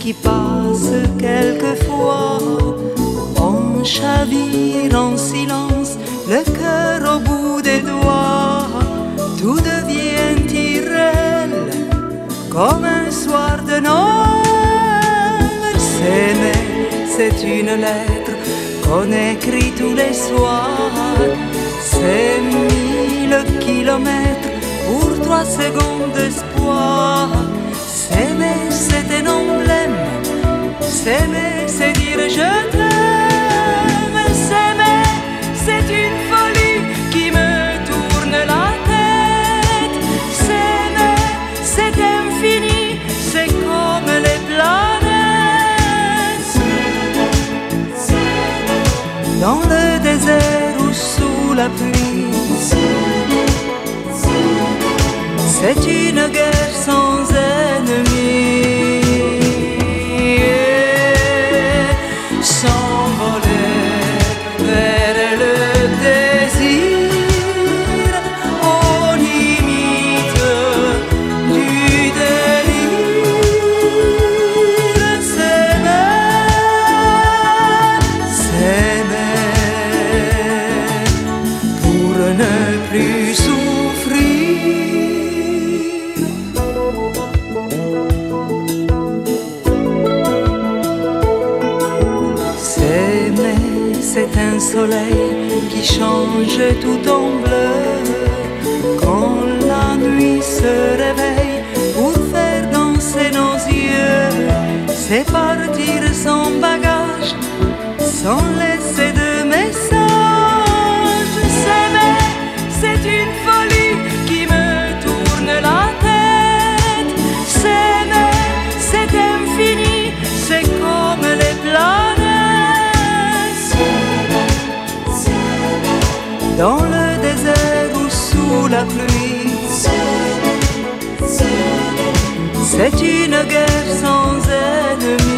qui passe quelquefois. On chavire en silence, le cœur au bout des doigts. Tout devient irréel, comme un soir de Noël. S'aimer, c'est une lettre qu'on écrit tous les soirs. C'est mille kilomètres pour trois secondes d'espoir. S'aimer, c'est un emblème. S'aimer, c'est dire je t'aime. S'aimer, c'est une folie qui me tourne la tête. S'aimer, c'est infini, c'est comme les planètes. Dans le désert ou sous la pluie. C'est une guerre sans song. C'est un soleil qui change tout en bleu. dans le désert ou sous la pluie. C'est une guerre sans ennemis.